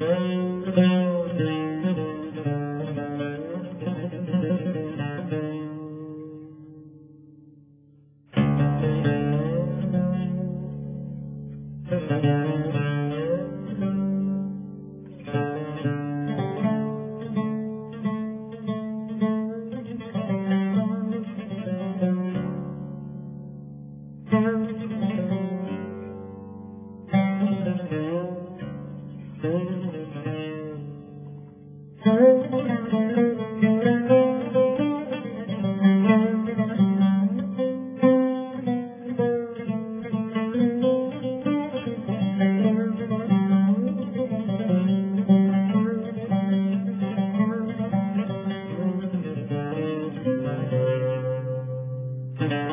Música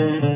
Mm-hmm.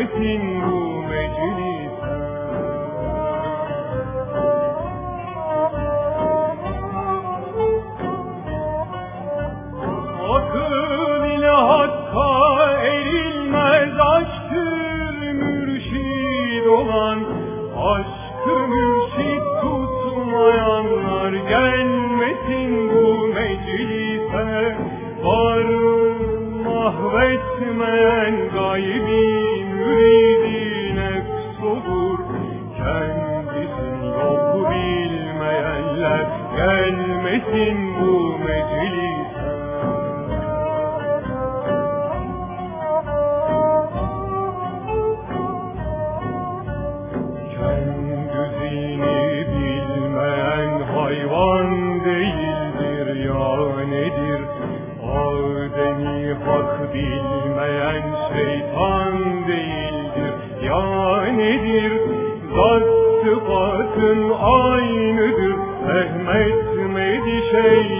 행운으로 내. bilmeyen şeytan değildir. Ya nedir? Zat sıfatın aynıdır. Mehmet Medişey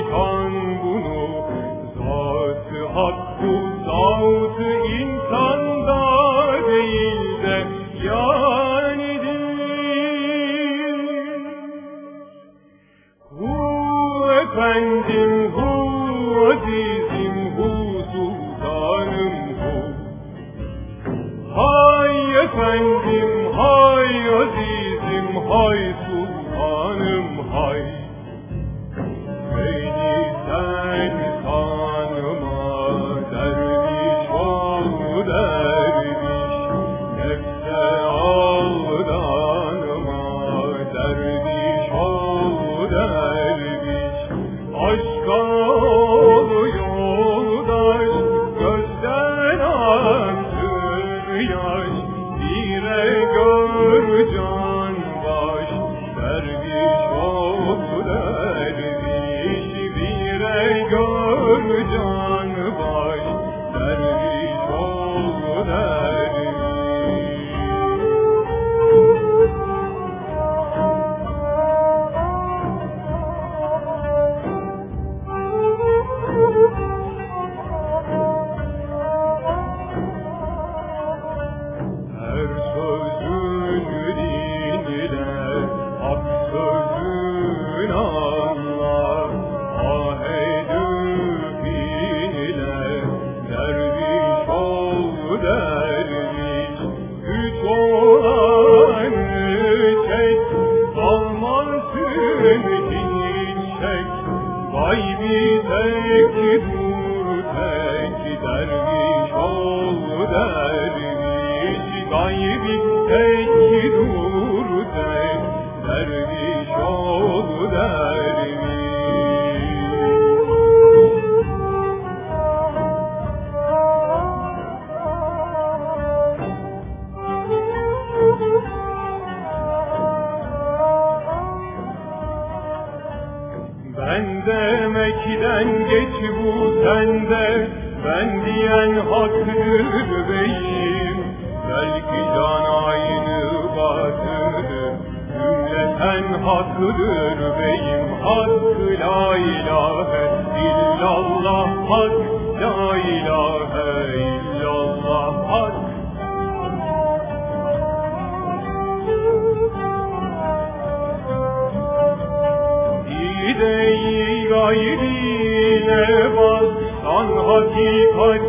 Ben demekten geç bu sende. Ben diyen haktır beyim. Belki can aynı batıdır Cümleten hakkıdır beyim. Hak la ilahe illallah. Hak la ilahe illallah değil gayrine baksan hakikat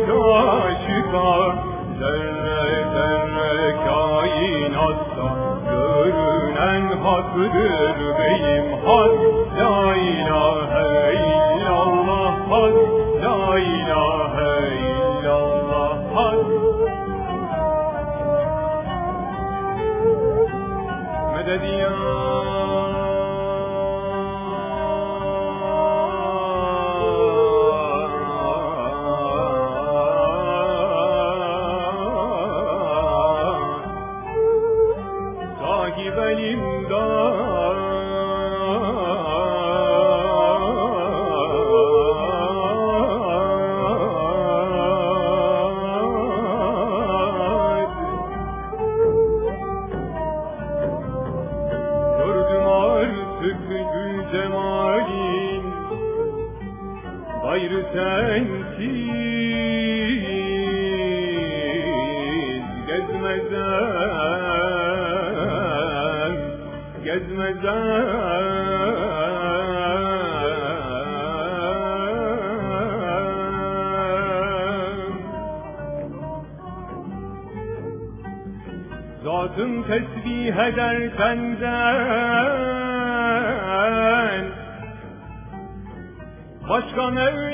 çıkar Zerre zerre kainatta görünen haktır beyim Hak la ilahe illallah Hak la ilahe Gezmezem Zatın tesbih eder senden. Başka Mevla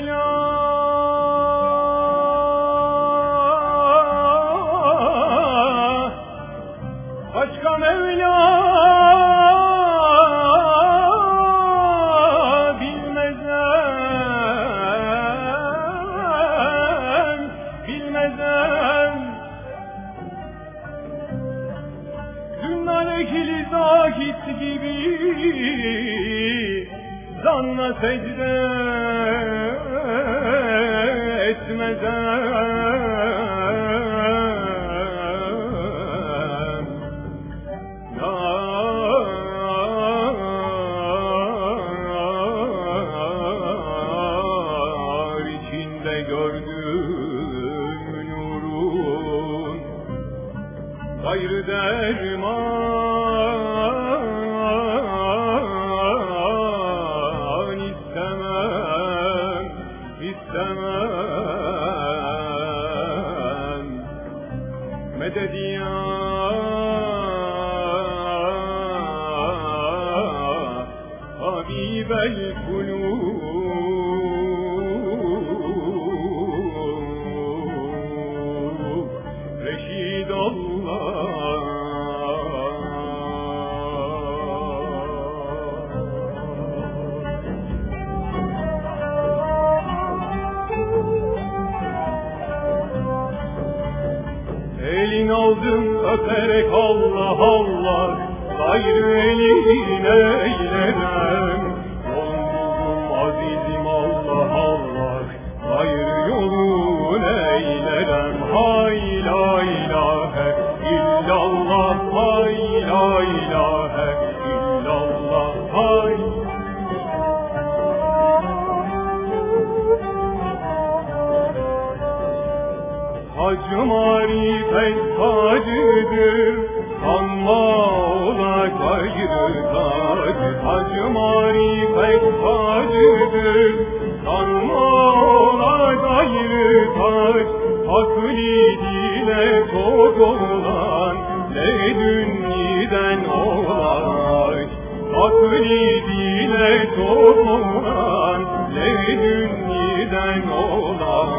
secde etmezem Elin aldım öperek Allah Allah Gayrı elin eyleme. marifet tacıdır Sanma ola gayrı tac Hacı marifet tacıdır Sanma ola gayrı tac Akli dile kodulan Ne dünniden olay Akli dile kodulan Ne dünniden olay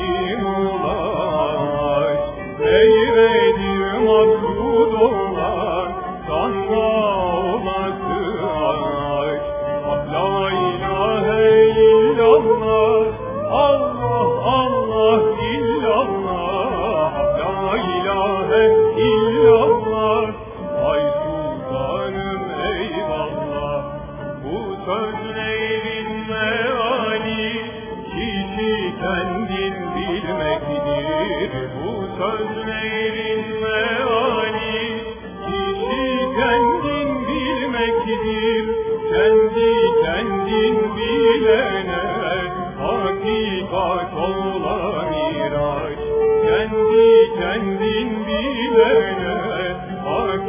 一路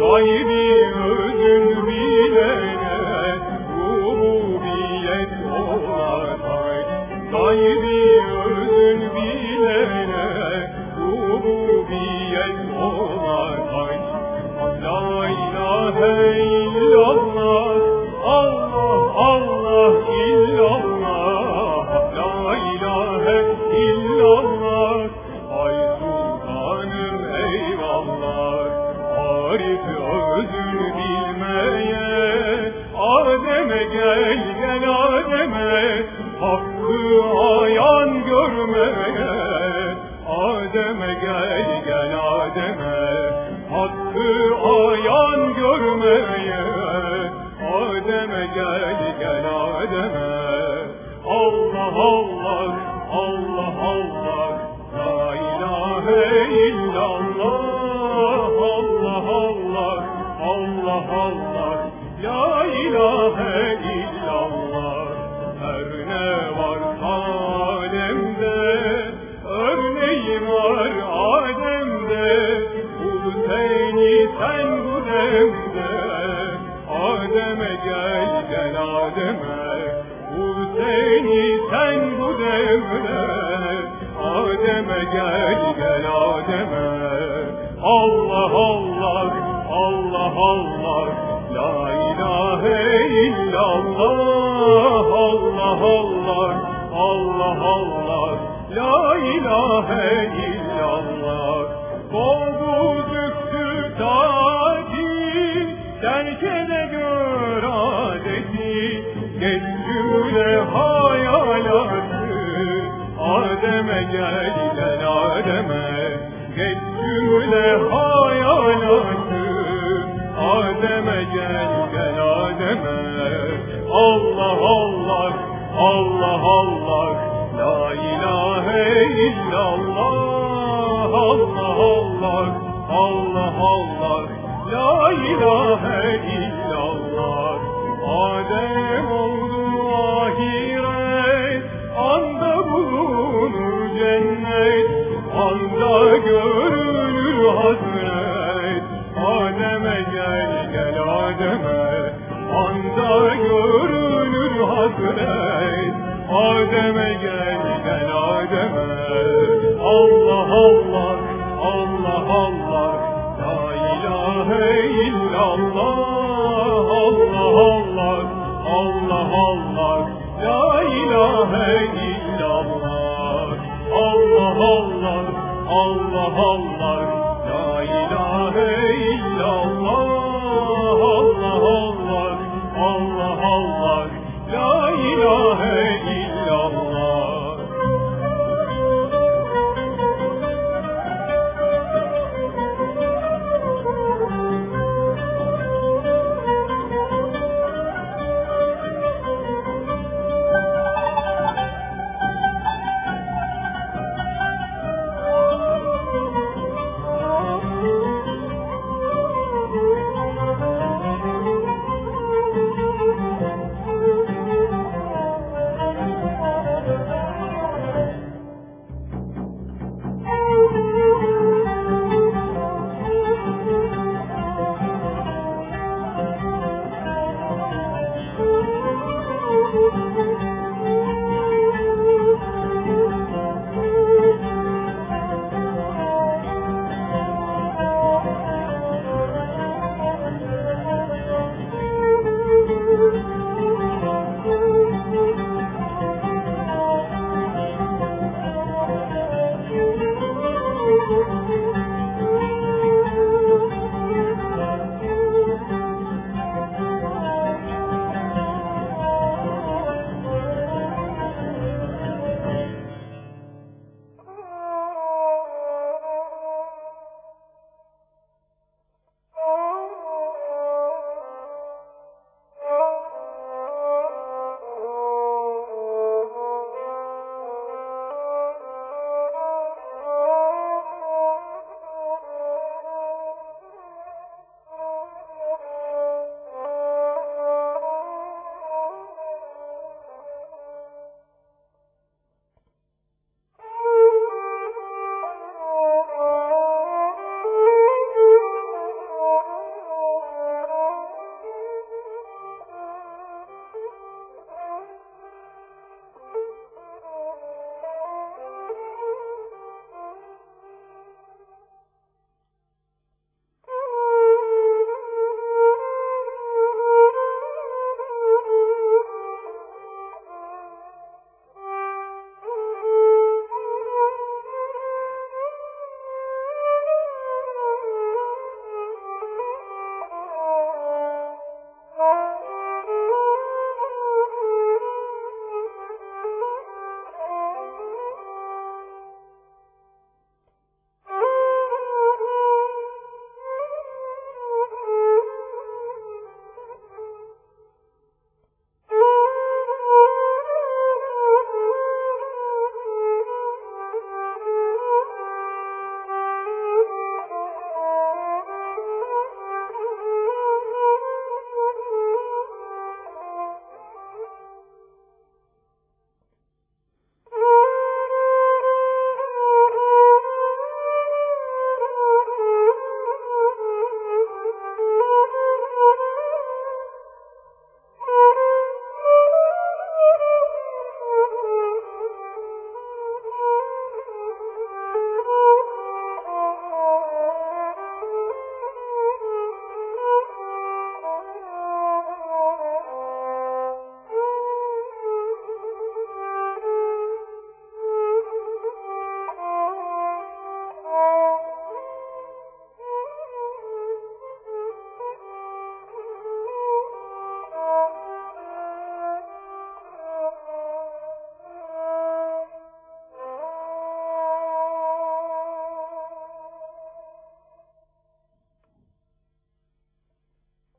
gaybi Allah Allah Allah. La ilahe illallah